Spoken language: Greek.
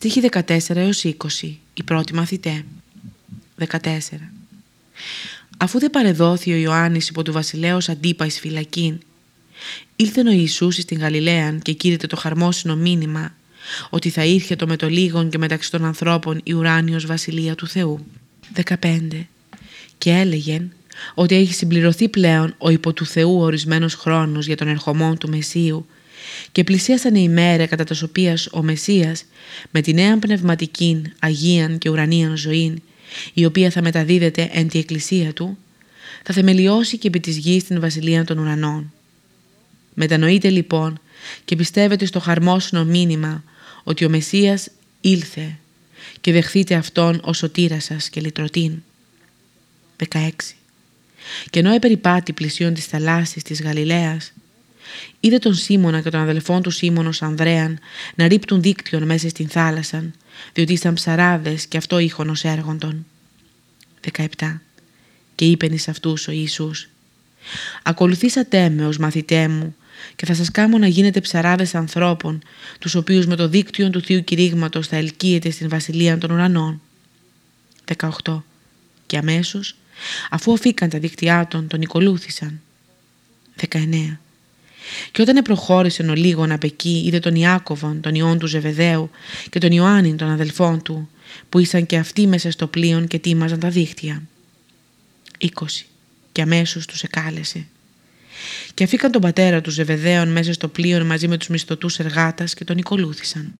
Στοίχη 14 έως 20. Η πρώτη μαθητέ. 14. Αφού δεν παρεδόθη ο Ιωάννης υπό του βασιλέως Αντίπα εις φυλακήν, ήλθε ο Ιησούς στην Γαλιλαίαν και κήρυτε το χαρμόσυνο μήνυμα ότι θα ήρθε το με το λίγον και μεταξύ των ανθρώπων η ουράνιος βασιλεία του Θεού. 15. Και έλεγεν ότι έχει συμπληρωθεί πλέον ο υπό του Θεού ορισμένος χρόνος για τον ερχομό του Μεσσίου και πλησίασαν η ημέρα κατά τα οποία ο Μεσσίας με τη νέα πνευματική, αγίαν και ουρανίαν ζωή η οποία θα μεταδίδεται εν τη εκκλησία του θα θεμελιώσει και επί της γης την βασιλεία των ουρανών. Μετανοείτε λοιπόν και πιστεύετε στο χαρμόσυνο μήνυμα ότι ο Μεσσίας ήλθε και δεχθείτε Αυτόν ως σωτήρας σας και λυτρωτήν. 16. Και ενώ επεριπάτη πλησίον της θαλάσσης της Γαλιλαίας, είδε τον Σίμωνα και τον αδελφόν του Σίμωνος Ανδρέαν να ρίπτουν δίκτυον μέσα στην θάλασσα, διότι ήσαν ψαράδες και αυτό ήχον ως έργοντον. 17. Και είπεν εις αυτούς ο Ιησούς «Ακολουθήσατε με ως μαθητέ μου και θα σας κάμω να γίνετε ψαράδες ανθρώπων, τους οποίους με το δίκτυο του Θείου Κηρύγματος θα ελκύετε στην Βασιλεία των Ουρανών». 18. Και αμέσως, αφού αφήκαν τα δίκτυά των, τον οικολούθησαν. 19. Και όταν προχώρησε ο λίγον απ' εκεί, είδε τον Ιάκωβον, τον ιόν του Ζεβεδαίου και τον Ιωάννη, τον αδελφόν του, που ήσαν και αυτοί μέσα στο πλοίο και τίμαζαν τα δίχτυα. 20. Και αμέσως τους εκάλεσε. Και αφήκαν τον πατέρα του Ζεβεδαίων μέσα στο πλοίο μαζί με τους μισθωτούς εργάτας και τον οικολούθησαν.